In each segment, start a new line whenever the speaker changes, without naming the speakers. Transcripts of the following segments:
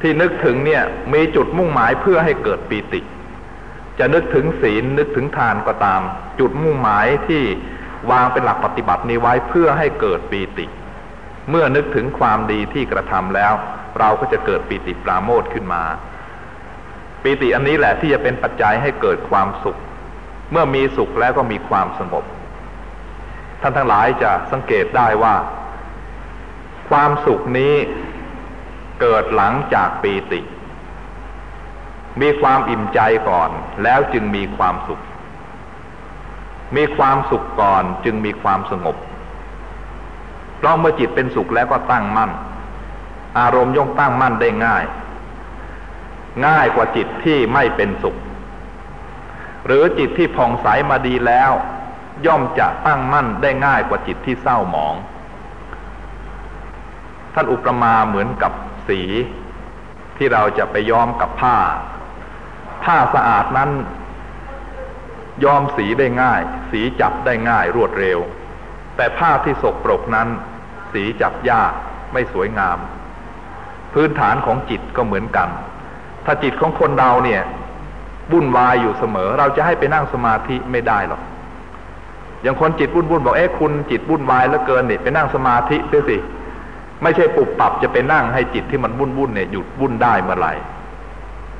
ที่นึกถึงเนี่ยมีจุดมุ่งหมายเพื่อให้เกิดปีติ จะนึกถึงศีลนึกถึงทานก็ตาม จุดมุ่งหมายที่วางเป็นหลักปฏิบัตินี้ไว้เพื่อให้เกิดปีติ เมื่อนึกถึงความดีที่กระทำแล้ว เราก็จะเกิดปีติปราโมทขึ้นมาปีติอันนี้แหละที่จะเป็นปัจจัยให้เกิดความสุข เมื่อมีสุขแล้วก็มีความสงบ ท่านทั้งหลายจะสังเกตได้ว่า ความสุขนี้ เกิดหลังจากปีติ มีความอิ่มใจก่อนแล้วจึงมีความสุข มีความสุขก่อนจึงมีความสงบเพราะเมื่อจิตเป็นสุขแล้วก็ตั้งมั่น อารมณ์ย่อมตั้งมั่นได้ง่าย ง่ายกว่าจิตที่ไม่เป็นสุข หรือจิตที่ผ่องใสมาดีแล้ว ย่อมจะตั้งมั่นได้ง่ายกว่าจิตที่เศร้าหมอง ท่านอุปมาเหมือนกับ สีที่เราจะไปย้อมกับผ้า ผ้าสะอาดนั้น ย้อมสีได้ง่าย สีจับได้ง่ายรวดเร็ว แต่ผ้าที่สกปรกนั้น สีจับยากไม่สวยงาม พื้นฐานของจิตก็เหมือนกัน ถ้าจิตของคนเราเนี่ยวุ่นวายอยู่เสมอ เราจะให้ไปนั่งสมาธิไม่ได้หรอกอย่างคนจิตวุ่นวุ่นบอกเอ๊ะคุณจิตวุ่นวายแล้วเกินเนี่ยไปนั่งสมาธิเสียสิ ไม่ใช่ปุบปับจะไปนั่งให้จิตที่มันวุ่นวุ่นเนี่ยหยุดวุ่นได้เมื่อไหร่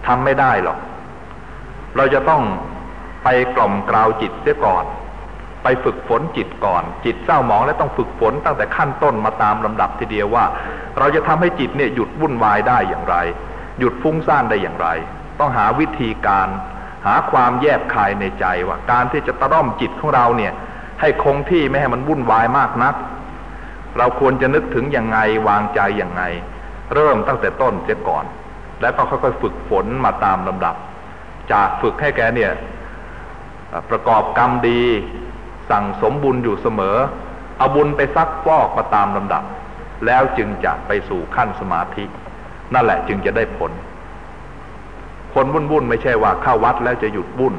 ทำไม่ได้หรอก เราจะต้องไปกล่อมกล่าวจิตเสียก่อน ไปฝึกฝนจิตก่อน จิตเศร้าหมองและต้องฝึกฝนตั้งแต่ขั้นต้นมาตามลำดับทีเดียวว่า เราจะทำให้จิตเนี่ยหยุดวุ่นวายได้อย่างไร หยุดฟุ้งซ่านได้อย่างไร ต้องหาวิธีการ หาความแยบคายในใจว่า การที่จะตะร่อมจิตของเราเนี่ย ให้คงที่ไม่ให้มันวุ่นวายมากนัก เราควรจะนึกถึงยังไงวางใจยังไง เริ่มตั้งแต่ต้นเสียก่อน แล้วก็ค่อยๆฝึกฝนมาตามลำดับ จากฝึกให้แกเนี่ยประกอบกรรมดี สั่งสมบุญอยู่เสมอ เอาบุญไปซักฟอกมาตามลำดับ แล้วจึงจะไปสู่ขั้นสมาธิ นั่นแหละจึงจะได้ผล คนวุ่นวุ่นไม่ใช่ว่าเข้าวัดแล้วจะหยุดวุ่น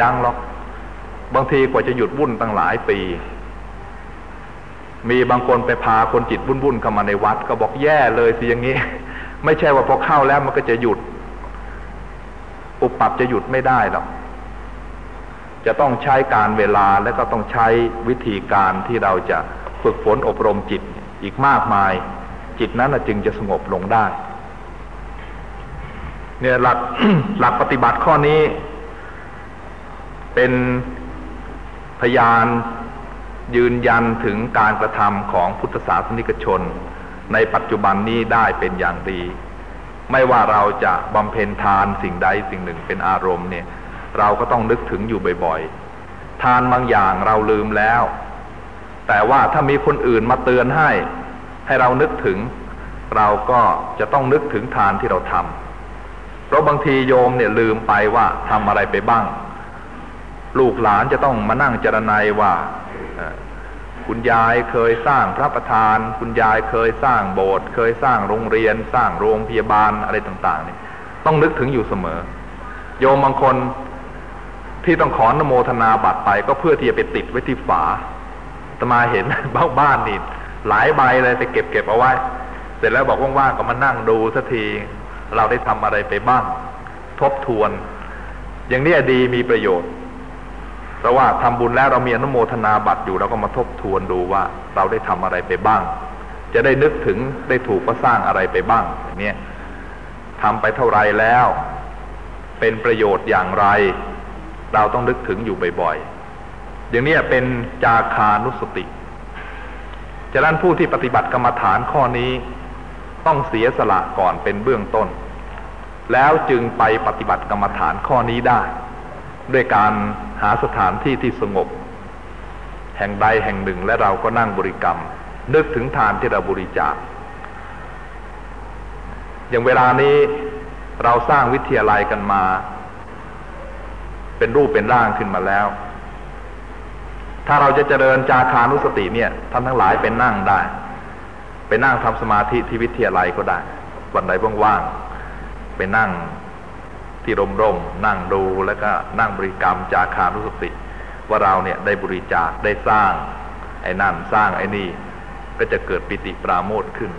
ยังหรอก บางทีกว่าจะหยุดวุ่นตั้งหลายปี มีบางคนไปพาคนจิตวุ่นๆเข้ามาในวัด ก็บอกแย่เลยสิอย่างนี้ ไม่ใช่ว่าพอเข้าแล้วมันก็จะหยุด อุปปับจะหยุดไม่ได้หรอกจะต้องใช้การเวลาและก็ต้องใช้วิธีการที่เราจะฝึกฝนอบรมจิตอีกมากมาย จิตนั้นจึงจะสงบลงได้ เนี่ยหลักหลักปฏิบัติข้อนี้ เป็นพยาน ยืนยันถึงการกระทำของพุทธศาสนิกชน ในปัจจุบันนี้ได้เป็นอย่างดี ไม่ว่าเราจะบำเพ็ญทานสิ่งใดสิ่งหนึ่งเป็นอารมณ์เนี่ย เราก็ต้องนึกถึงอยู่บ่อยๆ ทานบางอย่างเราลืมแล้ว แต่ว่าถ้ามีคนอื่นมาเตือนให้ ให้เรานึกถึง เราก็จะต้องนึกถึงทานที่เราทำเพราะบางทีโยมเนี่ยลืมไปว่าทำอะไรไปบ้าง ลูกหลานจะต้องมานั่งเจรนายว่า คุณยายเคยสร้างพระประธาน คุณยายเคยสร้างโบสถ์เคยสร้างโรงเรียน สร้างโรงพยาบาลอะไรต่างๆนี่ต้องนึกถึงอยู่เสมอ โยมบางคนที่ต้องขอนโมทนาบัตรไป ก็เพื่อที่จะไปติดไว้ที่ฝาตมาเห็นบ้าบ้านนี่หลายใบเลยไปเก็บเก็บเอาไว้ เสร็จแล้วบอกว่างๆก็มานั่งดูสักทีเราได้ทำอะไรไปบ้าง ทบทวน อย่างนี้ดีมีประโยชน์ เพราะว่าทำบุญแล้วเรามีอนุโมทนาบัตรอยู่เราก็มาทบทวนดูว่าเราได้ทำอะไรไปบ้าง จะได้นึกถึงได้ถูกก็สร้างอะไรไปบ้างอย่างนี้ทำไปเท่าไรแล้ว เป็นประโยชน์อย่างไร เราต้องนึกถึงอยู่บ่อยๆอย่างนี้เป็นจาคานุสติฉะนั้นผู้ที่ปฏิบัติกรรมฐานข้อนี้ ต้องเสียสละก่อนเป็นเบื้องต้น แล้วจึงไปปฏิบัติกรรมฐานข้อนี้ได้ ด้วยการหาสถานที่ที่สงบ แห่งใดแห่งหนึ่งและเราก็นั่งบริกรรม นึกถึงทานที่เราบริจาค อย่างเวลานี้เราสร้างวิทยาลัยกันมา เป็นรูปเป็นร่างขึ้นมาแล้ว ถ้าเราจะเจริญจาคานุสติเนี่ยท่านทั้งหลายเป็นนั่งได้ ไปนั่งทำสมาธิที่วิทยาลัยก็ได้ วันไหนว่างๆไปนั่ง ที่ร่มร่มนั่งดูแล้วก็นั่งบริกรรมจาคานุสติ ว่าเราเนี่ยได้บริจาคได้สร้าง ไอ้นั่นสร้างไอ้นี่ ก็จะเกิดปิติปราโมทขึ้น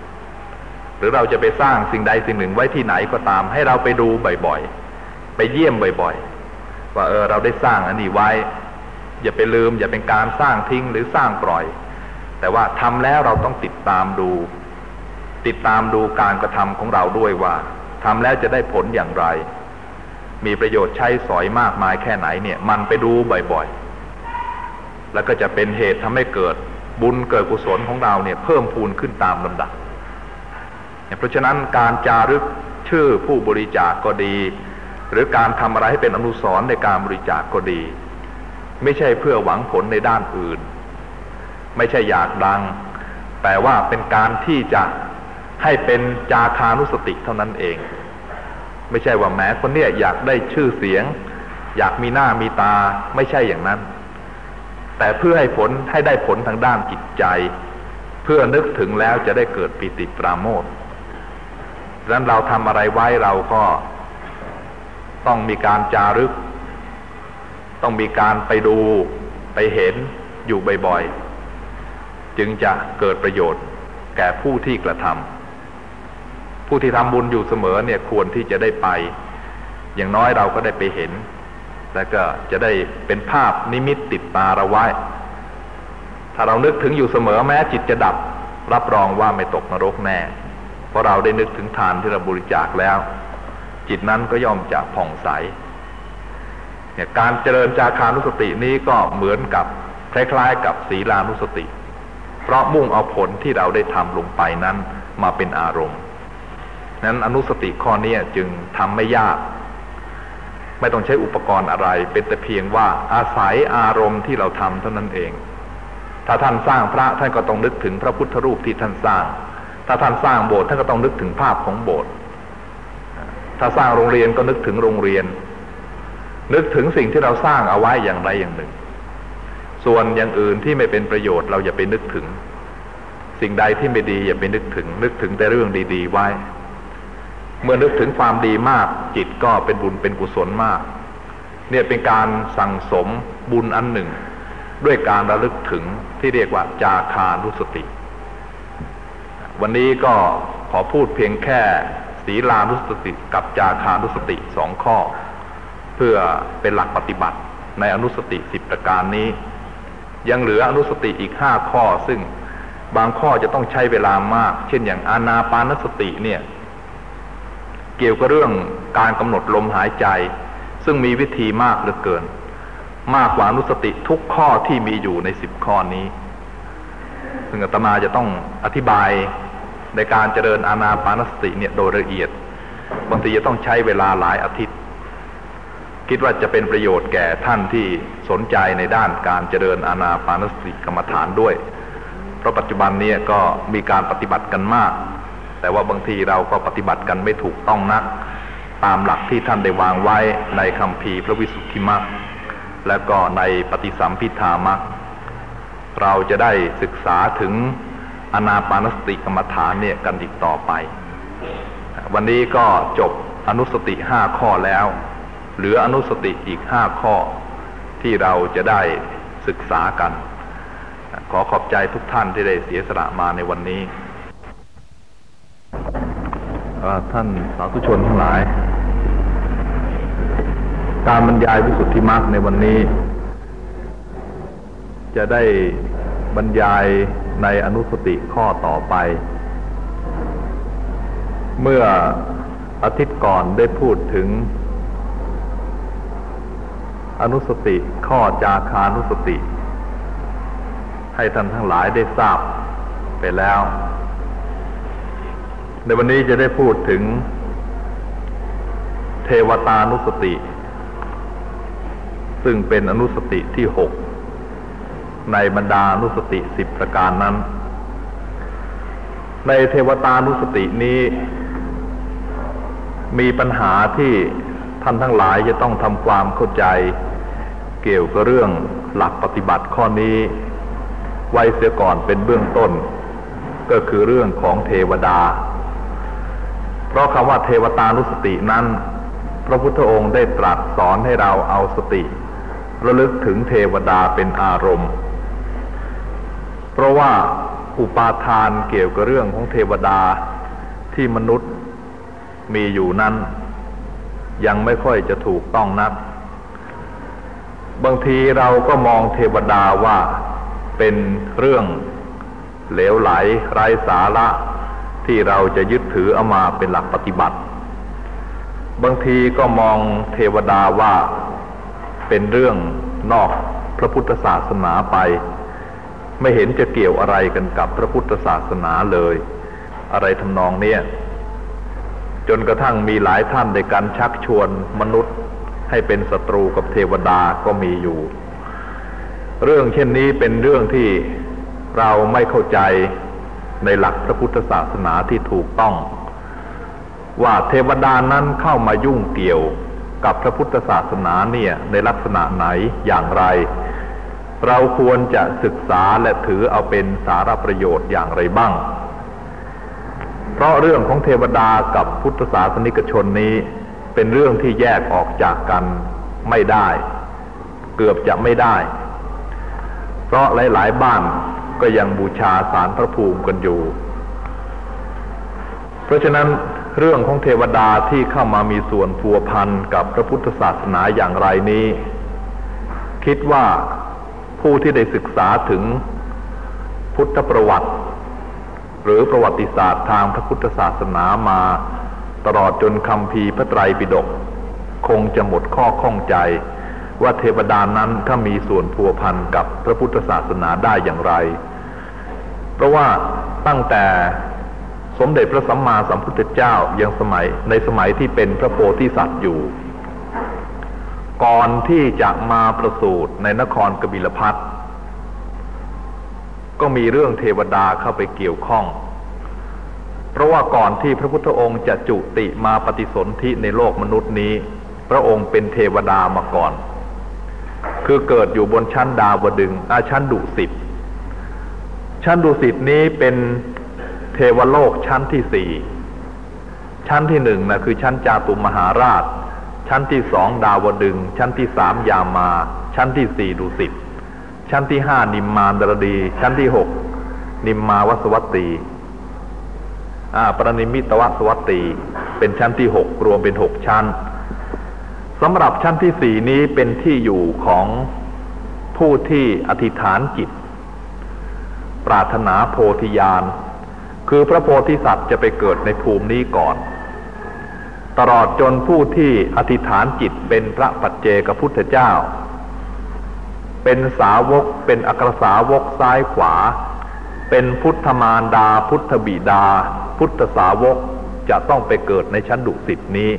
หรือเราจะไปสร้างสิ่งใดสิ่งหนึ่งไว้ที่ไหนก็ตาม ให้เราไปดูบ่อยๆ ไปเยี่ยมบ่อยๆ ว่าเออเราได้สร้างอันนี้ไว้ อย่าไปลืม อย่าเป็นการสร้างทิ้งหรือสร้างปล่อย แต่ว่าทำแล้วเราต้องติดตามดู ติดตามดูการกระทำของเราด้วยว่าทำแล้วจะได้ผลอย่างไร มีประโยชน์ใช้สอยมากมายแค่ไหนเนี่ยมันไปดูบ่อยๆ แล้วก็จะเป็นเหตุทำให้เกิดบุญเกิดกุศลของเราเนี่ยเพิ่มพูนขึ้นตามลำดับ เพราะฉะนั้นการจารึกชื่อผู้บริจาคกก็ดี หรือการทำอะไรให้เป็นอนุสรณ์ในการบริจาคกก็ดี ไม่ใช่เพื่อหวังผลในด้านอื่น ไม่ใช่อยากดัง แต่ว่าเป็นการที่จะให้เป็นจาคานุสติเท่านั้นเอง ไม่ใช่ว่าแม้คนเนี้ยอยากได้ชื่อเสียง อยากมีหน้ามีตาไม่ใช่อย่างนั้น แต่เพื่อให้ผลให้ได้ผลทางด้านจิตใจ เพื่อนึกถึงแล้วจะได้เกิดปิติปราโมทดังนั้นเราทำอะไรไว้เราก็ต้องมีการจารึก ต้องมีการไปดูไปเห็นอยู่บ่อยๆ จึงจะเกิดประโยชน์แก่ผู้ที่กระทำ ผู้ที่ทำบุญอยู่เสมอเนี่ยควรที่จะได้ไป อย่างน้อยเราก็ได้ไปเห็น แล้วก็จะได้เป็นภาพนิมิตติดตาเราไว้ ถ้าเรานึกถึงอยู่เสมอแม้จิตจะดับ รับรองว่าไม่ตกนรกแน่ เพราะเราได้นึกถึงทานที่เราบริจาคแล้ว จิตนั้นก็ย่อมจะผ่องใสเนี่ยการเจริญจาคานุสตินี้ก็เหมือนกับคล้ายๆกับศีลานุสติ เพราะมุ่งเอาผลที่เราได้ทำลงไปนั้นมาเป็นอารมณ์ นั้นอนุสติข้อนี้จึงทำไม่ยาก ไม่ต้องใช้อุปกรณ์อะไร เป็นแต่เพียงว่าอาศัยอารมณ์ที่เราทำเท่านั้นเอง ถ้าท่านสร้างพระท่านก็ต้องนึกถึงพระพุทธรูปที่ท่านสร้าง ถ้าท่านสร้างโบสถ์ท่านก็ต้องนึกถึงภาพของโบสถ์ถ้าสร้างโรงเรียนก็นึกถึงโรงเรียน นึกถึงสิ่งที่เราสร้างเอาไว้อย่างใดอย่างหนึ่ง ส่วนอย่างอื่นที่ไม่เป็นประโยชน์เราอย่าไปนึกถึง สิ่งใดที่ไม่ดีอย่าไปนึกถึง นึกถึงแต่เรื่องดี ๆ ไว้ เมื่อนึกถึงความดีมากจิตก็เป็นบุญเป็นกุศลมาก เนี่ยเป็นการสั่งสมบุญอันหนึ่ง ด้วยการระลึกถึงที่เรียกว่าจาคานุสติ วันนี้ก็ขอพูดเพียงแค่ศีลานุสติกับจาคานุสติสองข้อ เพื่อเป็นหลักปฏิบัติในอนุสติสิบประการนี้ ยังเหลืออนุสติอีกห้าข้อซึ่งบางข้อจะต้องใช้เวลามาก เช่นอย่างอานาปานสติเนี่ย เกี่ยวกับเรื่องการกำหนดลมหายใจ ซึ่งมีวิธีมากเหลือเกิน มากกว่านุสติทุกข้อที่มีอยู่ในสิบข้อนี้ ซึ่งอาตมาจะต้องอธิบายในการเจริญอานาปานสติเนี่ยโดยละเอียดบางทีจะต้องใช้เวลาหลายอาทิตย์ คิดว่าจะเป็นประโยชน์แก่ท่านที่สนใจในด้านการเจริญอานาปานสติกรรมฐานด้วย เพราะปัจจุบันนี้ก็มีการปฏิบัติกันมาก แต่ว่าบางทีเราก็ปฏิบัติกันไม่ถูกต้องนัก ตามหลักที่ท่านได้วางไว้ในคำพีพระวิสุทธิมรรคและก็ในปฏิสัมพิธามรรคเราจะได้ศึกษาถึงอนาปานสติกรรมฐานเนี่ยกันอีกต่อไป วันนี้ก็จบอนุสติห้าข้อแล้ว เหลืออนุสติอีกห้าข้อที่เราจะได้ศึกษากัน ขอขอบใจทุกท่านที่ได้เสียสละมาในวันนี้ ท่านสาธุชนทั้งหลาย การบรรยายวิสุทธิมรรคในวันนี้ จะได้บรรยายในอนุสติข้อต่อไป เมื่ออาทิตย์ก่อนได้พูดถึง อนุสติข้อจาคานุสติ ให้ท่านทั้งหลายได้ทราบไปแล้ว ในวันนี้จะได้พูดถึง เทวตานุสติ ซึ่งเป็นอนุสติที่หกในบรรดานุสติสิบประการนั้น ในเทวตานุสตินี้ มีปัญหาที่ท่านทั้งหลายจะต้องทำความเข้าใจ เกี่ยวกับเรื่องหลักปฏิบัติข้อนี้ ไว้เสียก่อนเป็นเบื้องต้น ก็คือเรื่องของเทวดา เพราะคำว่าเทวตานุสตินั้น พระพุทธองค์ได้ตรัสสอนให้เราเอาสติ ระลึกถึงเทวดาเป็นอารมณ์ เพราะว่าอุปาทานเกี่ยวกับเรื่องของเทวดาที่มนุษย์มีอยู่นั้น ยังไม่ค่อยจะถูกต้องนัก บางทีเราก็มองเทวดาว่าเป็นเรื่องเหลวไหลไร้สาระ ที่เราจะยึดถือเอามาเป็นหลักปฏิบัติ บางทีก็มองเทวดาว่าเป็นเรื่องนอกพระพุทธศาสนาไป ไม่เห็นจะเกี่ยวอะไรกันกับพระพุทธศาสนาเลย อะไรทำนองเนี้ยจนกระทั่งมีหลายท่านในการชักชวนมนุษย์ให้เป็นศัตรูกับเทวดาก็มีอยู่ เรื่องเช่นนี้เป็นเรื่องที่เราไม่เข้าใจ ในหลักพระพุทธศาสนาที่ถูกต้อง ว่าเทวดานั้นเข้ามายุ่งเกี่ยวกับพระพุทธศาสนาเนี่ยในลักษณะไหนอย่างไร เราควรจะศึกษาและถือเอาเป็นสาระประโยชน์อย่างไรบ้าง เพราะเรื่องของเทวดากับพุทธศาสนิกชนนี้ เป็นเรื่องที่แยกออกจากกันไม่ได้ เกือบจะไม่ได้ เพราะหลาย ๆ บ้าน ก็ยังบูชาสารพระภูมิกันอยู่ เพราะฉะนั้นเรื่องของเทวดาที่เข้ามามีส่วนพัวพันกับพระพุทธศาสนาอย่างไรนี้ คิดว่าผู้ที่ได้ศึกษาถึงพุทธประวัติ หรือประวัติศาสตร์ทางพระพุทธศาสนามาตลอดจนคำพีพระไตรปิฎกคงจะหมดข้อข้องใจ ว่าเทวดานั้นถ้ามีส่วนพัวพันกับพระพุทธศาสนาได้อย่างไร เพราะว่าตั้งแต่สมเด็จพระสัมมาสัมพุทธเจ้ายังสมัยในสมัยที่เป็นพระโพธิสัตว์อยู่ ก่อนที่จะมาประสูติในนครกบิลพัทก็มีเรื่องเทวดาเข้าไปเกี่ยวข้อง เพราะว่าก่อนที่พระพุทธองค์จะจุติมาปฏิสนธิในโลกมนุษย์นี้ พระองค์เป็นเทวดามาก่อน คือเกิดอยู่บนชั้นดาวดึงอาชั้นดุสิตชั้นดุสิตนี้เป็นเทวโลกชั้นที่สี่ชั้นที่หนึ่งนะคือชั้นจาตุมหาราช ชั้นที่สองดาวดึง ชั้นที่สามยามา ชั้นที่สี่ดุสิตชั้นที่ห้านิมมานดรดี ชั้นที่หกนิมมาวสวัตตีอ่าปรนิมิตวสวัตตีเป็นชั้นที่หกรวมเป็นหกชั้น สำหรับชั้นที่สี่นี้เป็นที่อยู่ของผู้ที่อธิษฐานจิต ปรารถนาโพธิญาณ คือพระโพธิสัตว์จะไปเกิดในภูมินี้ก่อน ตลอดจนผู้ที่อธิษฐานจิตเป็นพระปัจเจกพุทธเจ้า เป็นสาวกเป็นอักรสาวกซ้ายขวา เป็นพุทธมารดา พุทธบิดา พุทธสาวกจะต้องไปเกิดในชั้นดุสิตนี้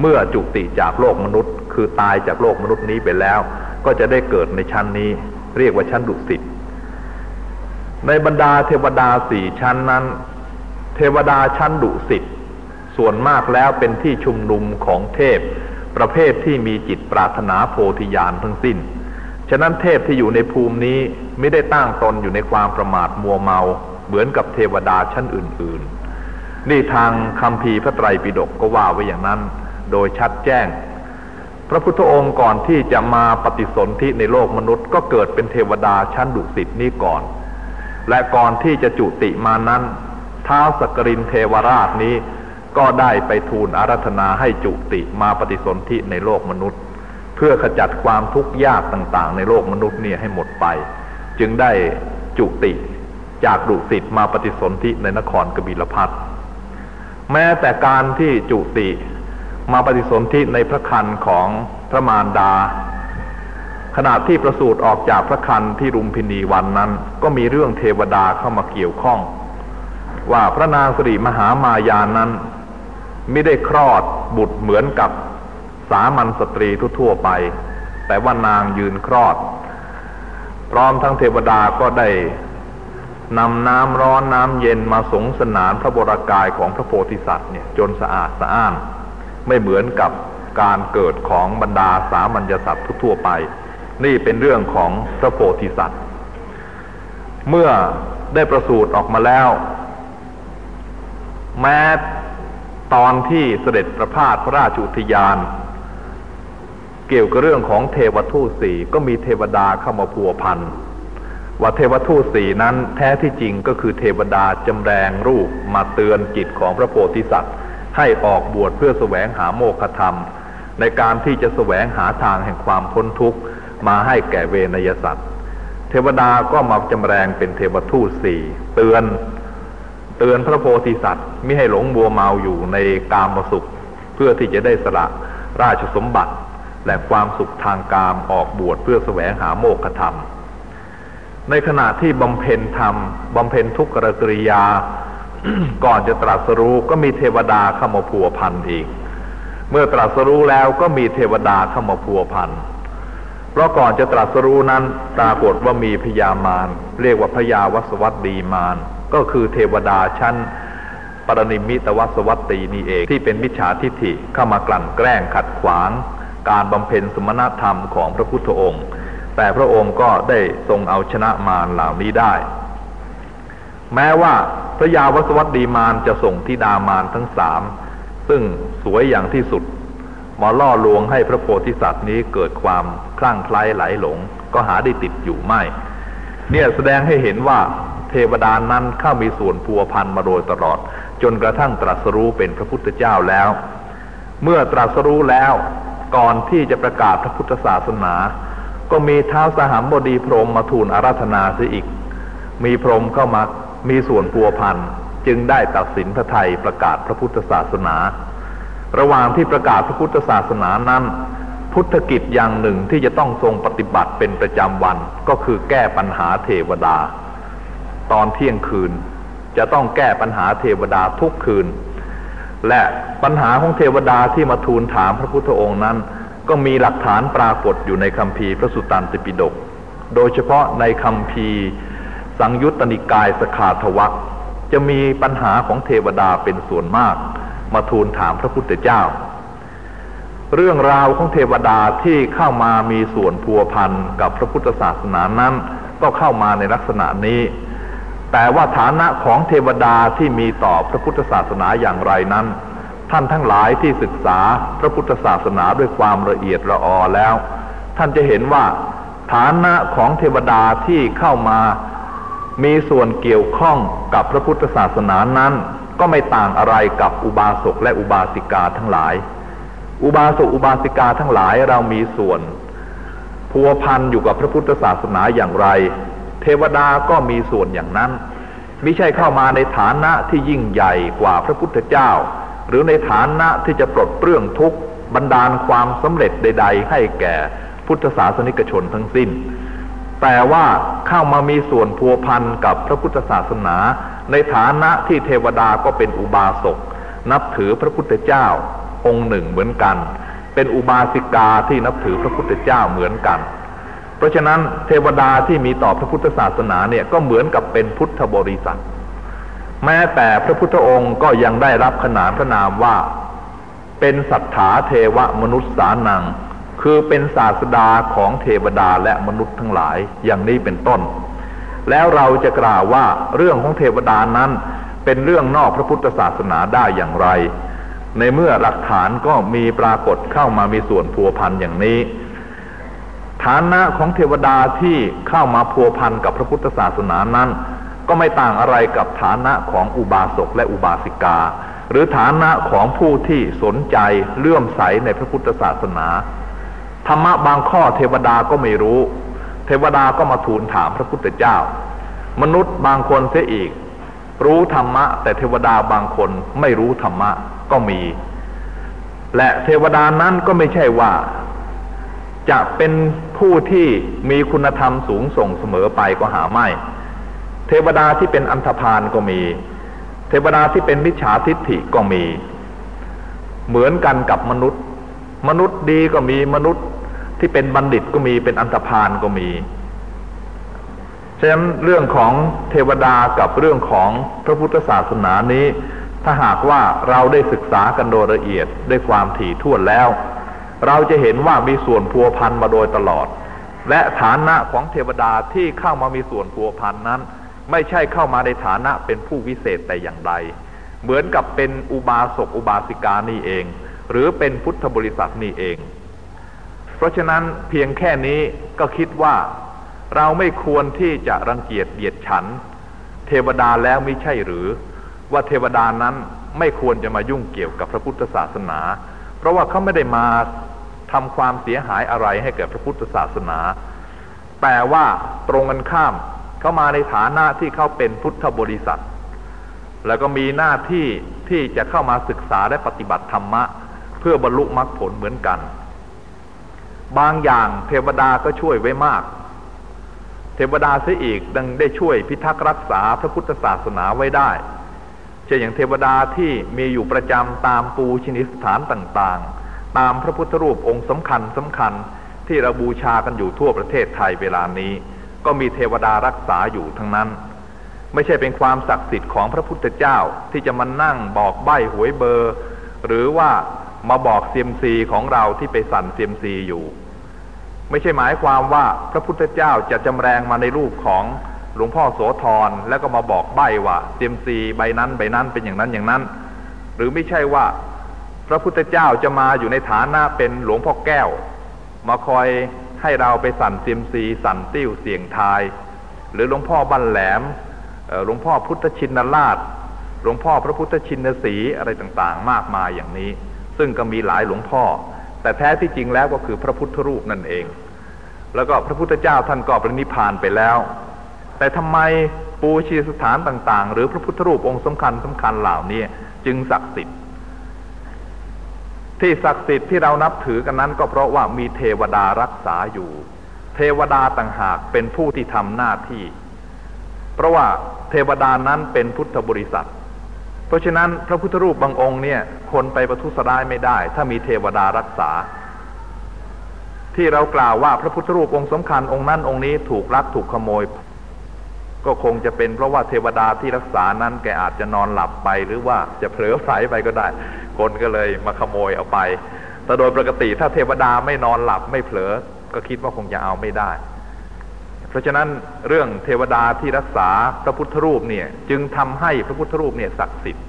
เมื่อจุติจากโลกมนุษย์ คือตายจากโลกมนุษย์นี้ไปแล้ว ก็จะได้เกิดในชั้นนี้ เรียกว่าชั้นดุสิตในบรรดาเทวดาสี่ชั้นนั้น เทวดาชั้นดุสิตส่วนมากแล้วเป็นที่ชุมนุมของเทพ ประเภทที่มีจิตปรารถนาโพธิญาณทั้งสิ้น ฉะนั้นเทพที่อยู่ในภูมินี้ไม่ได้ตั้งตนอยู่ในความประมาทมัวเมา เหมือนกับเทวดาชั้นอื่น ๆ นี่ทางคำพีพระไตรปิฎกก็ว่าไว้อย่างนั้น โดยชัดแจ้ง พระพุทธองค์ก่อนที่จะมาปฏิสนธิในโลกมนุษย์ ก็เกิดเป็นเทวดาชั้นดุสิตนี้ก่อน และก่อนที่จะจุติมานั้นท้าวสกรินเทวราชนี้ก็ได้ไปทูลอารัธนาให้จุติมาปฏิสนธิในโลกมนุษย์ เพื่อขจัดความทุกข์ยากต่างๆ ในโลกมนุษย์เนี่ยให้หมดไป จึงได้จุติจากดุสิตมาปฏิสนธิในนครกบิลพัทแม้แต่การที่จุติ มาปฏิสนธิในพระคันของพระมารดา ขณะที่ประสูติออกจากพระคันที่รุมพินีวันนั้น ก็มีเรื่องเทวดาเข้ามาเกี่ยวข้อง ว่าพระนางสิริมหามายานั้น ไม่ได้คลอดบุตรเหมือนกับสามัญสตรีทั่วๆไป แต่ว่านางยืนคลอด พร้อมทั้งเทวดาก็ได้นำน้ำร้อนน้ำเย็นมาสงสนานพระบรากายของพระโพธิสัตว์เนี่ยจนสะอาดสะอ้าน ไม่เหมือนกับการเกิดของบรรดาสามัญสัตว์ทั่วไป นี่เป็นเรื่องของพระโพธิสัตว์ เมื่อได้ประสูติออกมาแล้ว แม้ตอนที่เสด็จประพาสพระราชอุทยาน เกี่ยวกับเรื่องของเทวทูตสี่ก็มีเทวดาเข้ามาพัวพันว่าเทวทูตสี่นั้นแท้ที่จริงก็คือเทวดาจำแรงรูปมาเตือนจิตของพระโพธิสัตว์ ให้ออกบวชเพื่อแสวงหาโมฆะธรรม ในการที่จะแสวงหาทางแห่งความพ้นทุกข์ มาให้แก่เวนยสัตว์เทวดาก็มาจำแรงเป็นเทวทูตสี่เตือนเตือนพระโพธิสัตว์ไม่ให้หลงบัวเมาอยู่ในกามสุข เพื่อที่จะได้สละราชสมบัติ และความสุขทางกามออกบวชเพื่อแสวงหาโมฆะธรรม ในขณะที่บำเพ็ญธรรมบำเพ็ญทุกขกริยา ก่อนจะตรัสรู้ก็มีเทวดาเข้ามาพัวพันอีก เมื่อตรัสรู้แล้วก็มีเทวดาเข้ามาพัวพันเพราะก่อนจะตรัสรู้นั้นปรากฏว่ามีพญามาร เรียกว่าพญาวสวัตดีมาร ก็คือเทวดาชั้นปรนิมิตวสวัตตีนี่เองที่เป็นมิจฉาทิฏฐิเข้ามากลั่นแกล้งขัดขวาง การบำเพ็ญสมณธรรมของพระพุทธองค์ แต่พระองค์ก็ได้ทรงเอาชนะมารเหล่านี้ได้ แม้ว่าพระยาวสวัสดีมารจะส่งที่ดามารทั้งสามซึ่งสวยอย่างที่สุดมาล่อลวงให้พระโพธิสัตว์นี้เกิดความคลั่งไคล้ไหลหลง ก็หาได้ติดอยู่ไม่ เนี่ยแสดงให้เห็นว่าเทวดานั้นเข้ามีส่วนพัวพันมาโดยตลอด จนกระทั่งตรัสรู้เป็นพระพุทธเจ้าแล้ว เมื่อตรัสรู้แล้วก่อนที่จะประกาศพระพุทธศาสนา ก็มีเท้าสหัมบดีพรหมมาทูลอาราธนาเสียอีก มีพรหมเข้ามา มีส่วนพัวพันจึงได้ตัดสินพระไทยประกาศพระพุทธศาสนา ระหว่างที่ประกาศพระพุทธศาสนานั้น พุทธกิจอย่างหนึ่งที่จะต้องทรงปฏิบัติเป็นประจำวันก็คือแก้ปัญหาเทวดา ตอนเที่ยงคืนจะต้องแก้ปัญหาเทวดาทุกคืน และปัญหาของเทวดาที่มาทูลถามพระพุทธองค์นั้น ก็มีหลักฐานปรากฏอยู่ในคำพีพระสุตตันติปิฎกโดยเฉพาะในคำพี สังยุตตนิกายสขาทวักจะมีปัญหาของเทวดาเป็นส่วนมาก มาทูลถามพระพุทธเจ้า เรื่องราวของเทวดาที่เข้ามามีส่วนพัวพันกับพระพุทธศาสนานั้นก็เข้ามาในลักษณะนี้ แต่ว่าฐานะของเทวดาที่มีต่อพระพุทธศาสนาอย่างไรนั้น ท่านทั้งหลายที่ศึกษาพระพุทธศาสนาด้วยความละเอียดละออแล้ว ท่านจะเห็นว่าฐานะของเทวดาที่เข้ามา มีส่วนเกี่ยวข้องกับพระพุทธศาสนานั้น ก็ไม่ต่างอะไรกับอุบาสกและอุบาสิกาทั้งหลาย อุบาสกอุบาสิกาทั้งหลายเรามีส่วนพัวพันอยู่กับพระพุทธศาสนาอย่างไร เทวดาก็มีส่วนอย่างนั้นไม่ใช่เข้ามาในฐานะที่ยิ่งใหญ่กว่าพระพุทธเจ้า หรือในฐานะที่จะปลดเปลื้องทุกบรรดาลความสำเร็จใด ๆ ให้แก่พุทธศาสนิกชนทั้งสิ้น แต่ว่าเข้ามามีส่วนพัวพันกับพระพุทธศาสนา ในฐานะที่เทวดาก็เป็นอุบาสก นับถือพระพุทธเจ้าองค์หนึ่งเหมือนกัน เป็นอุบาสิกาที่นับถือพระพุทธเจ้าเหมือนกัน เพราะฉะนั้นเทวดาที่มีต่อพระพุทธศาสนาเนี่ยก็เหมือนกับเป็นพุทธบริษัท แม้แต่พระพุทธองค์ก็ยังได้รับขนานพระนามว่า เป็นสัทธาเทวมนุษย์สานัง คือเป็นศาสดาของเทวดาและมนุษย์ทั้งหลายอย่างนี้เป็นต้น แล้วเราจะกล่าวว่าเรื่องของเทวดานั้นเป็นเรื่องนอกพระพุทธศาสนาได้อย่างไร ในเมื่อหลักฐานก็มีปรากฏเข้ามามีส่วนพัวพันอย่างนี้ ฐานะของเทวดาที่เข้ามาพัวพันกับพระพุทธศาสนานั้น ก็ไม่ต่างอะไรกับฐานะของอุบาสกและอุบาสิกา หรือฐานะของผู้ที่สนใจเลื่อมใสในพระพุทธศาสนา ธรรมะบางข้อเทวดาก็ไม่รู้ เทวดาก็มาทูลถามพระพุทธเจ้า มนุษย์บางคนเสียอีก รู้ธรรมะ แต่เทวดาบางคนไม่รู้ธรรมะก็มี และเทวดานั้นก็ไม่ใช่ว่า จะเป็นผู้ที่มีคุณธรรมสูงส่งเสมอไปก็หาไม่ เทวดาที่เป็นอันธพาลก็มี เทวดาที่เป็นมิจฉาทิฏฐิก็มี เหมือนกันกับมนุษย์ มนุษย์ดีก็มีมนุษย์ ที่เป็นบัณฑิตก็มีเป็นอันธพาลก็มีฉะนั้นเรื่องของเทวดากับเรื่องของพระพุทธศาสนานี้ ถ้าหากว่าเราได้ศึกษากันโดยละเอียดด้วยความถี่ถ้วนแล้ว เราจะเห็นว่ามีส่วนพัวพันมาโดยตลอด และฐานะของเทวดาที่เข้ามามีส่วนพัวพันนั้น ไม่ใช่เข้ามาในฐานะเป็นผู้วิเศษแต่อย่างใด เหมือนกับเป็นอุบาสกอุบาสิกานี่เอง หรือเป็นพุทธบริษัทนี่เอง ราะฉะนั้นเพียงแค่นี้ก็คิดว่าเราไม่ควรที่จะรังเกียจเดียดฉัน เทวดาแล้วไม่ใช่หรือ ว่าเทวดานั้นไม่ควรจะมายุ่งเกี่ยวกับพระพุทธศาสนา เพราะว่าเขาไม่ได้มาทำความเสียหายอะไรให้แก่พระพุทธศาสนา แต่ว่าตรงกันข้ามเขามาในฐานะที่เขาเป็นพุทธบริษัท แล้วก็มีหน้าที่ที่จะเข้ามาศึกษาและปฏิบัติธรรมะ เพื่อบรรลุมรรคผลเหมือนกัน บางอย่างเทวดาก็ช่วยไว้มาก เทวดาเสียอีกดังได้ช่วยพิทักษ์รักษาพระพุทธศาสนาไว้ได้ เช่นอย่างเทวดาที่มีอยู่ประจำตามปูชนิสถานต่างๆ ตามพระพุทธรูปองค์สำคัญสำคัญที่เราบูชากันอยู่ทั่วประเทศไทยเวลานี้ ก็มีเทวดารักษาอยู่ทั้งนั้น ไม่ใช่เป็นความศักดิ์สิทธิ์ของพระพุทธเจ้าที่จะมานั่งบอกใบ้หวยเบอร์ หรือว่ามาบอกเซียมซีของเราที่ไปสั่นเซียมซีอยู่ ไม่ใช่หมายความว่าพระพุทธเจ้าจะจำแรงมาในรูปของหลวงพ่อโสธรแล้วก็มาบอกใบ้ว่าเซียมซีใบนั้นใบนั้นเป็นอย่างนั้นอย่างนั้น หรือไม่ใช่ว่าพระพุทธเจ้าจะมาอยู่ในฐานะเป็นหลวงพ่อแก้ว มาคอยให้เราไปสั่นเซียมซีสั่นติ้วเสียงทาย หรือหลวงพ่อบันแหลมหลวงพ่อพุทธชินราชหลวงพ่อพระพุทธชินสีอะไรต่างๆ มากมายอย่างนี้ ซึ่งก็มีหลายหลวงพ่อ แต่แท้ที่จริงแล้วก็คือพระพุทธรูปนั่นเอง แล้วก็พระพุทธเจ้าท่านก็ปรินิพานไปแล้ว แต่ทำไมปูชีสถานต่างๆ หรือพระพุทธรูปองค์สำคัญสำคัญเหล่านี้จึงศักดิ์สิทธิ์ที่ศักดิ์สิทธิ์ที่เรานับถือกันนั้นก็เพราะว่ามีเทวดารักษาอยู่ เทวดาต่างหากเป็นผู้ที่ทำหน้าที่ เพราะว่าเทวดานั้นเป็นพุทธบริษัท ราะฉะนั้นพระพุทธรูปบางองค์เนี่ย คนไปประทุษร้ายไม่ได้ ถ้ามีเทวดารักษา ที่เรากล่าวว่าพระพุทธรูปองค์สำคัญองค์นั้นองค์นี้ถูกลักถูกขโมย ก็คงจะเป็นเพราะว่าเทวดาที่รักษานั้นแกอาจจะนอนหลับไปหรือว่าจะเผลอไผลไปก็ได้ คนก็เลยมาขโมยเอาไป แต่โดยปกติถ้าเทวดาไม่นอนหลับไม่เผลอ ก็คิดว่าคงจะเอาไม่ได้ เพราะฉะนั้นเรื่องเทวดาที่รักษาพระพุทธรูปเนี่ยจึงทำให้พระพุทธรูปเนี่ยศักดิ์สิทธิ์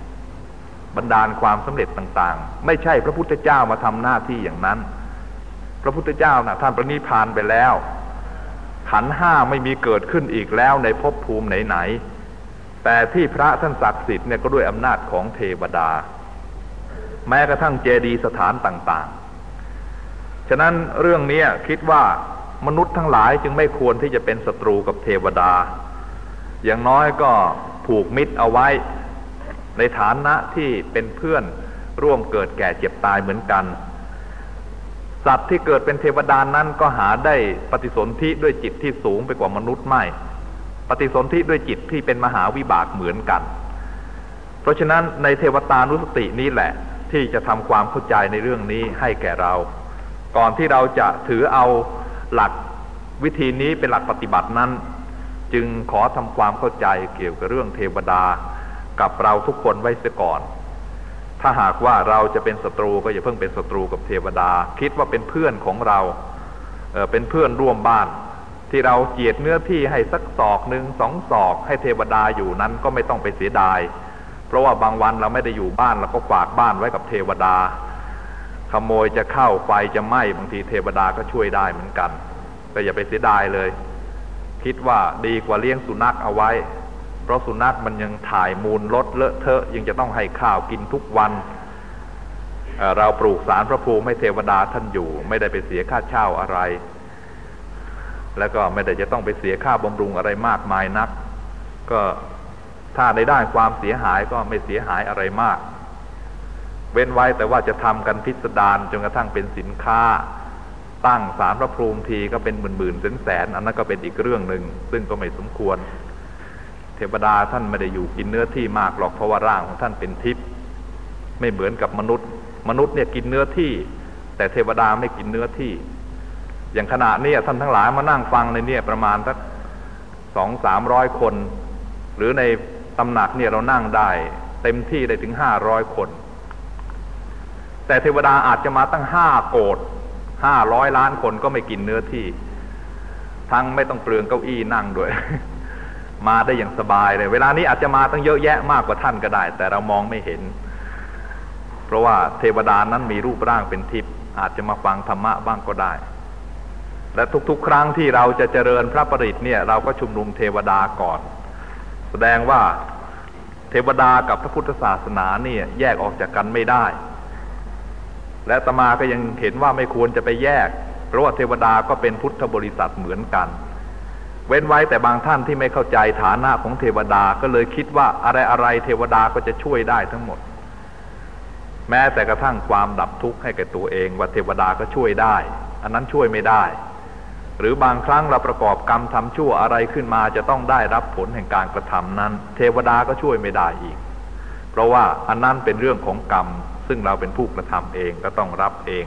บรรดาลความสำเร็จต่างๆ ไม่ใช่พระพุทธเจ้ามาทำหน้าที่อย่างนั้น พระพุทธเจ้านะ่ะท่านประนิพานไปแล้ว ขันห้าไม่มีเกิดขึ้นอีกแล้วในภพภูมิไหนๆแต่ที่พระท่านศักดิ์สิทธิ์เนี่ยก็ด้วยอำนาจของเทวดา แม้กระทั่งเจดีสถานต่างๆ ฉะนั้นเรื่องนี้คิดว่า มนุษย์ทั้งหลายจึงไม่ควรที่จะเป็นศัตรูกับเทวดา อย่างน้อยก็ผูกมิตรเอาไว้ ในฐานะที่เป็นเพื่อนร่วมเกิดแก่เจ็บตายเหมือนกัน สัตว์ที่เกิดเป็นเทวดานั้นก็หาได้ปฏิสนธิด้วยจิตที่สูงไปกว่ามนุษย์ไม่ ปฏิสนธิด้วยจิตที่เป็นมหาวิบากเหมือนกัน เพราะฉะนั้นในเทวตานุสตินี้แหละ ที่จะทำความเข้าใจในเรื่องนี้ให้แก่เรา ก่อนที่เราจะถือเอา หลักวิธีนี้เป็นหลักปฏิบัตินั้น จึงขอทำความเข้าใจเกี่ยวกับเรื่องเทวดากับเราทุกคนไว้เสียก่อน ถ้าหากว่าเราจะเป็นศัตรูก็อย่าเพิ่งเป็นศัตรูกับเทวดา คิดว่าเป็นเพื่อนของเราเเป็นเพื่อนร่วมบ้าน ที่เราเจียดเนื้อที่ให้สักศอกหนึ่งสองศอก ให้เทวดาอยู่นั้นก็ไม่ต้องไปเสียดาย เพราะว่าบางวันเราไม่ได้อยู่บ้านเราก็ฝากบ้านไว้กับเทวดา ขโมยจะเข้าไฟจะไหม้บางทีเทวดาก็ช่วยได้เหมือนกันก็อย่าไปเสียดายเลย คิดว่าดีกว่าเลี้ยงสุนัขเอาไว้ เพราะสุนัขมันยังถ่ายมูลลดเลอะเทอะยังจะต้องให้ข้าวกินทุกวันเเราปลูกสารพระภูมิให้เทวดาท่านอยู่ ไม่ได้ไปเสียค่าเช่าอะไร แล้วก็ไม่ได้จะต้องไปเสียค่าบำรุงอะไรมากมายนัก ก็ถ้าในด้านความเสียหายก็ไม่เสียหายอะไรมาก เว้นไว้แต่ว่าจะทำกันพิสดารจนกระทั่งเป็นสินค้า ตั้งสารพระภูมิทีก็เป็นหมื่นๆแสนแสนอันนั้นก็เป็นอีกเรื่องหนึ่งซึ่งก็ไม่สมควร เทวดาท่านไม่ได้อยู่กินเนื้อที่มากหรอกเพราะว่าร่างของท่านเป็นทิพย์ไม่เหมือนกับมนุษย์ มนุษย์เนี่ยกินเนื้อที่ แต่เทวดาไม่กินเนื้อที่ อย่างขณะนี้ท่านทั้งหลายมานั่งฟังในเนี่ยประมาณสักสองสามร้อยคน หรือในตำหนักเนี่ยเรานั่งได้ เต็มที่ได้ถึงห้าร้อยคน แต่เทวดาอาจจะมาตั้งห้าโกดห้าร้อยล้านคนก็ไม่กินเนื้อที่ ทั้งไม่ต้องเปลืองเก้าอี้นั่งด้วย มาได้อย่างสบายเลย เวลานี้อาจจะมาตั้งเยอะแยะมากกว่าท่านก็ได้ แต่เรามองไม่เห็น เพราะว่าเทวดานั้นมีรูปร่างเป็นทิพย์อาจจะมาฟังธรรมะบ้างก็ได้ และทุกๆ ครั้งที่เราจะเจริญพระปริตเนี่ย เราก็ชุมนุมเทวดาก่อน แสดงว่าเทวดากับพระพุทธศาสนาเนี่ยแยกออกจากกันไม่ได้ และตมาก็ยังเห็นว่าไม่ควรจะไปแยก เพราะว่าเทวดาก็เป็นพุทธบริษัทเหมือนกัน เว้นไว้แต่บางท่านที่ไม่เข้าใจฐานะของเทวดาก็เลยคิดว่าอะไรอะไรเทวดาก็จะช่วยได้ทั้งหมด แม้แต่กระทั่งความดับทุกข์ให้แก่ตัวเองว่าเทวดาก็ช่วยได้ อันนั้นช่วยไม่ได้ หรือบางครั้งเราประกอบกรรมทำชั่วอะไรขึ้นมาจะต้องได้รับผลแห่งการกระทำนั้น เทวดาก็ช่วยไม่ได้อีก เพราะว่าอันนั้นเป็นเรื่องของกรรม ซึ่งเราเป็นผู้กระทำเองก็ต้องรับเอง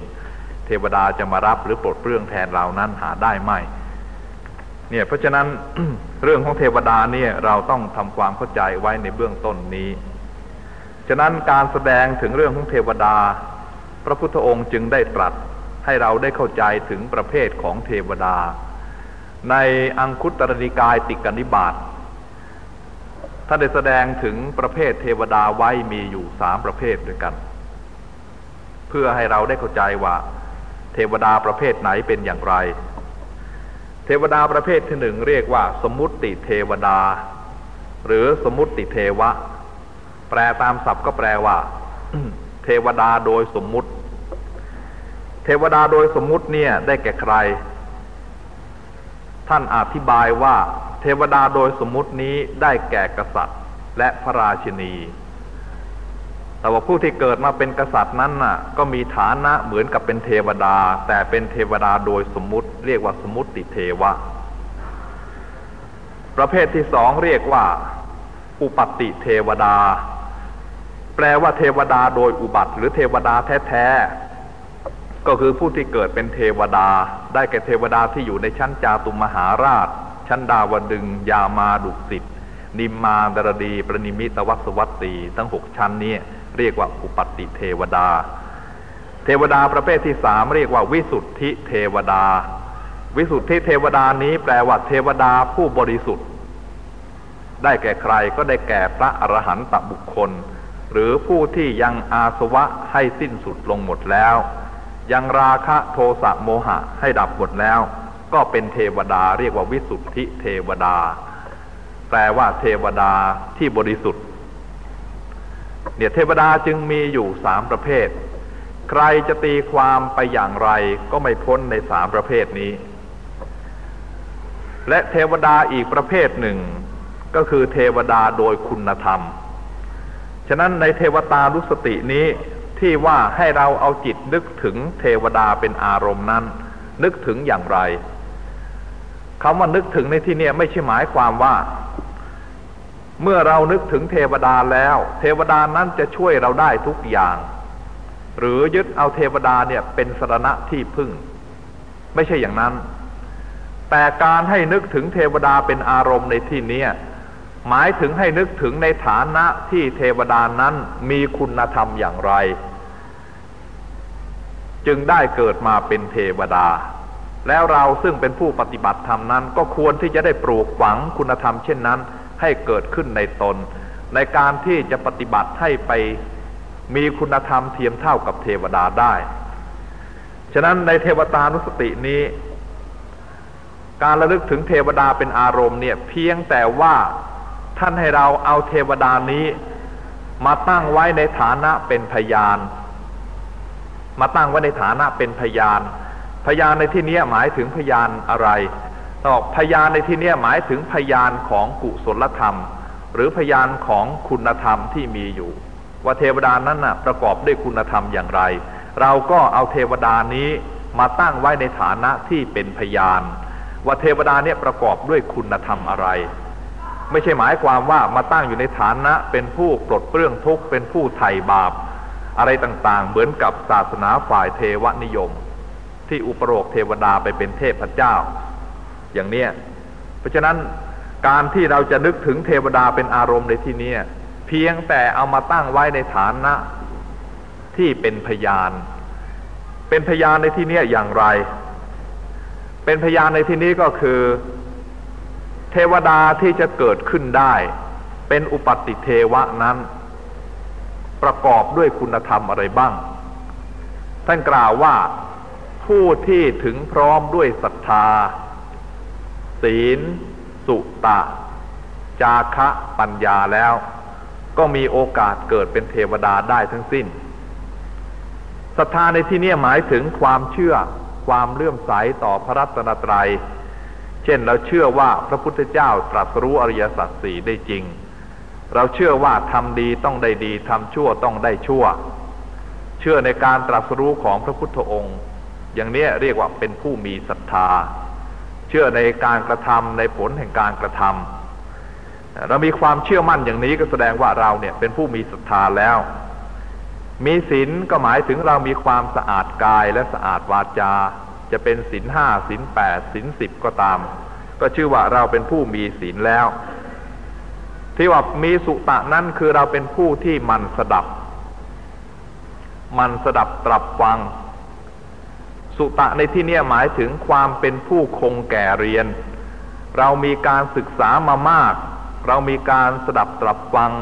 เทวดาจะมารับหรือปลดเปลื้องแทนเรานั้นหาได้ไหมเนี่ยเพราะฉะนั้นเรื่องของเทวดาเนี่ยเราต้องทำความเข้าใจไว้ในเบื้องต้นนี้ ฉะนั้นการแสดงถึงเรื่องของเทวดา พระพุทธองค์จึงได้ตรัสให้เราได้เข้าใจถึงประเภทของเทวดา ในอังคุตรนิกายติกนิบาตท่านได้แสดงถึงประเภทเทวดาไว้มีอยู่สามประเภทด้วยกัน พื่อให้เราได้เข้าใจว่า เทวดาประเภทไหนเป็นอย่างไร เทวดาประเภทที่หนึ่งเรียกว่า สมุติเทวดา หรือสมุติเทวะ แปลตามศัพท์ก็แปลว่า เทวดาโดยสมมุติ เทวดาโดยสมมุติเนี่ยได้แก่ใคร ท่านอธิบายว่า เทวดาโดยสมมุตินี้ได้แก่กษัตริย์ และพระราชินี แต่ว่าผู้ที่เกิดมาเป็นกษัตริย์นั้นน่ะ ก็มีฐานะเหมือนกับเป็นเทวดา แต่เป็นเทวดาโดยสมมุติเรียกว่าสมมุติเทวะ ประเภทที่สองเรียกว่า อุปติเทวดา แปลว่าเทวดาโดยอุบัติ หรือเทวดาแท้ๆ ก็คือผู้ที่เกิดเป็นเทวดา ได้แก่เทวดาที่อยู่ในชั้นจาตุมหาราช ชั้นดาวดึง ยามาดุสิตนิมมาดรดี ประนิมิตวัสวัตตีทั้งหกชั้นนี้ เรียกว่าอุปติเทวดา เทวดาประเภทที่สามเรียกว่าวิสุทธิเทวดา วิสุทธิเทวดานี้แปลว่าเทวดาผู้บริสุทธิ์ ได้แก่ใครก็ได้แก่พระอรหันตบุคคล หรือผู้ที่ยังอาสวะให้สิ้นสุดลงหมดแล้ว ยังราคะโทสะโมหะให้ดับหมดแล้ว ก็เป็นเทวดาเรียกว่าวิสุทธิเทวดาแปลว่าเทวดาที่บริสุทธิ์ เนี่ยเทวดาจึงมีอยู่สามประเภท ใครจะตีความไปอย่างไรก็ไม่พ้นในสามประเภทนี้ และเทวดาอีกประเภทหนึ่ง ก็คือเทวดาโดยคุณธรรม ฉะนั้นในเทวตาลุสตินี้ที่ว่าให้เราเอาจิตนึกถึงเทวดาเป็นอารมณ์นั้น นึกถึงอย่างไรคำว่านึกถึงในที่นี้ไม่ใช่หมายความว่า เมื่อเรานึกถึงเทวดาแล้ว เทวดานั้นจะช่วยเราได้ทุกอย่าง หรือยึดเอาเทวดาเนี่ยเป็นสรณะที่พึ่ง ไม่ใช่อย่างนั้น แต่การให้นึกถึงเทวดาเป็นอารมณ์ในที่นี้หมายถึงให้นึกถึงในฐานะที่เทวดานั้นมีคุณธรรมอย่างไร จึงได้เกิดมาเป็นเทวดา แล้วเราซึ่งเป็นผู้ปฏิบัติธรรมนั้น ก็ควรที่จะได้ปลูกฝังคุณธรรมเช่นนั้น ให้เกิดขึ้นในตน ในการที่จะปฏิบัติให้ไปมีคุณธรรมเทียมเท่ากับเทวดาได้ ฉะนั้นในเทวตานุสตินี้ การระลึกถึงเทวดาเป็นอารมณ์เนี่ยเพียงแต่ว่าท่านให้เราเอาเทวดานี้มาตั้งไว้ในฐานะเป็นพยาน มาตั้งไว้ในฐานะเป็นพยาน พยานในที่นี้หมายถึงพยานอะไร อบพยานในที่นี้หมายถึงพยานของกุศลธรรม หรือพยานของคุณธรรมที่มีอยู่ ว่าเทวดานั้นนะประกอบด้วยคุณธรรมอย่างไร เราก็เอาเทวดานี้มาตั้งไว้ในฐานะที่เป็นพยาน ว่าเทวดาเนี่ยประกอบด้วยคุณธรรมอะไร ไม่ใช่หมายความว่ามาตั้งอยู่ในฐานะเป็นผู้ปลดเปลื้องทุกข์เป็นผู้ไถ่บาป อะไรต่างๆ เหมือนกับศาสนาฝ่ายเทวนิยม ที่อุปโลกเทวดาไปเป็นเทพเจ้า อย่างเนี้ยเพราะฉะนั้นการที่เราจะนึกถึงเทวดาเป็นอารมณ์ในที่นี้เพียงแต่เอามาตั้งไว้ในฐานะที่เป็นพยาน เป็นพยานในที่นี้อย่างไร เป็นพยานในที่นี้ก็คือ เทวดาที่จะเกิดขึ้นได้ เป็นอุปติเทวะนั้น ประกอบด้วยคุณธรรมอะไรบ้าง ท่านกล่าวว่าผู้ที่ถึงพร้อมด้วยศรัทธธา ศีล สุตะ จาคะปัญญาแล้ว ก็มีโอกาสเกิดเป็นเทวดาได้ทั้งสิ้นศรัทธาในที่นี้หมายถึงความเชื่อความเลื่อมใสต่อพระรัตนตรยัย เช่นเราเชื่อว่าพระพุทธเจ้าตรัสรู้อริยสัจสี่ได้จริง เราเชื่อว่าทำดีต้องได้ดีทำชั่วต้องได้ชั่ว เชื่อในการตรัสรู้ของพระพุทธองค์ อย่างนี้เรียกว่าเป็นผู้มีศรัทธา เชื่อในการกระทำในผลแห่งการกระทำเรามีความเชื่อมั่นอย่างนี้ก็แสดงว่าเราเนี่ยเป็นผู้มีศรัทธาแล้ว มีศีลก็หมายถึงเรามีความสะอาดกายและสะอาดวาจา จะเป็นศีลห้าศีลแปดศีลสิบก็ตาม ก็ชื่อว่าเราเป็นผู้มีศีลแล้ว ที่ว่ามีสุตะนั้นคือเราเป็นผู้ที่มันสดับ มันสดับตรับฟัง สุตะในที่นี้หมายถึงความเป็นผู้คงแก่เรียน เรามีการศึกษามามาก เรามีการสดับตรับฟัง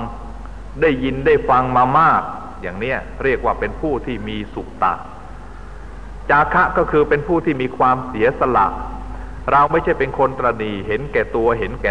ได้ยินได้ฟังมามาก อย่างเนี้ยเรียกว่าเป็นผู้ที่มีสุตะ จาคะก็คือเป็นผู้ที่มีความเสียสละ เราไม่ใช่เป็นคนตรณีเห็นแก่ตัวเห็นแก่